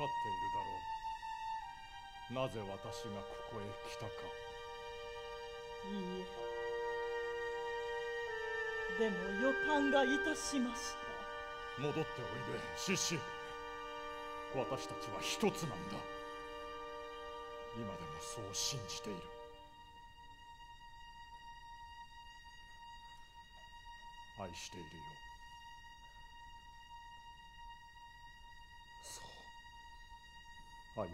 かっているだろう。なぜ私がここへ来たか。いいえ。でも予感がいたしました。戻っておいで獅子私たちは一つなんだ。今でもそう信じている。愛しているよ愛は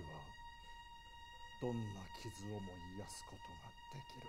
どんな傷をも癒すことができる？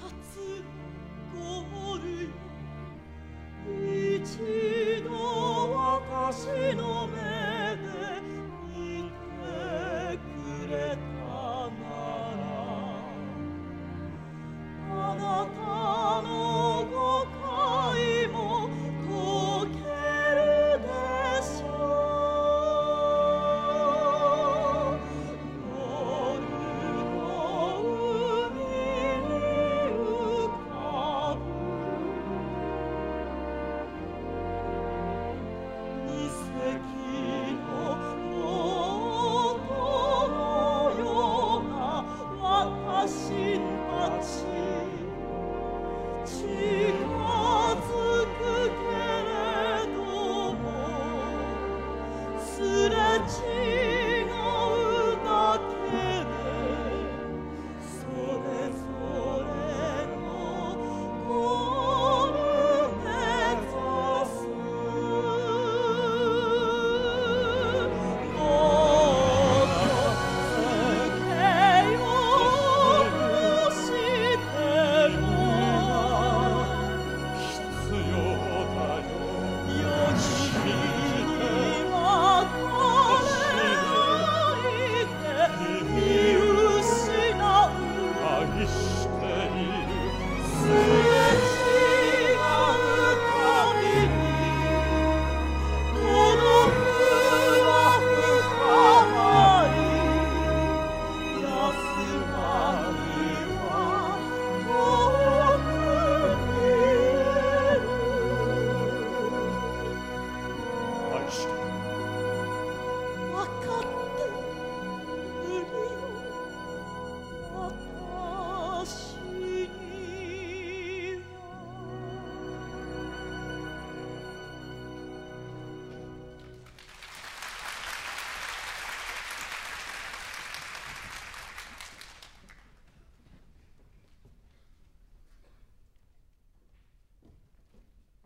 すれ judged.